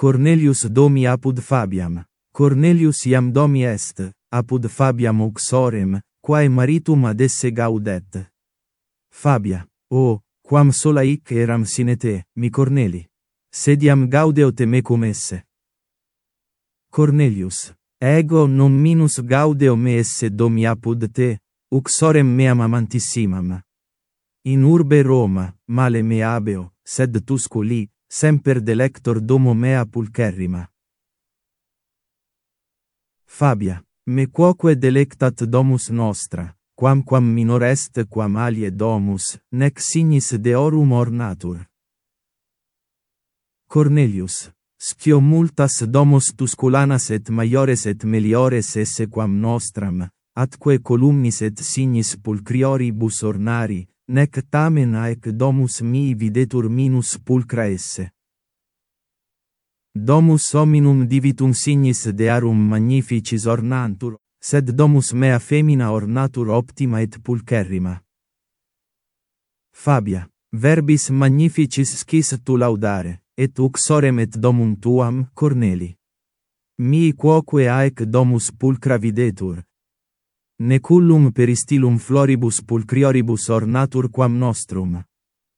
Cornelius domi apud Fabiam. Cornelius iam domi est, apud Fabiam uxorem, quae maritum ad esse gaudet. Fabia, o, oh, quam sola hic eram sine te, mi Corneli. Sed iam gaudeo te mecum esse. Cornelius, ego non minus gaudeo me esse domi apud te, uxorem meam amantissimam. In urbe Roma, male me abeo, sed tusculi, semper delector domo mea pulcherrima. Fabia, me quoque delectat domus nostra, quamquam minor est quam alie domus, nec signis deorum ornatur. Cornelius, scio multas domus tusculanas et maiores et meliores esse quam nostram, atque columnis et signis pulcrioribus ornari, nec tamen aec domus mii videtur minus pulcra esse. Domus hominum divitum signis dearum magnificis ornantur, sed domus mea femina ornatur optima et pulcherrima. Fabia, verbis magnificis scis tu laudare, et uxorem et domum tuam, Corneli. Mii quoque aec domus pulcra videtur, necullum peristilum floribus pulcrioribus ornatur quam nostrum.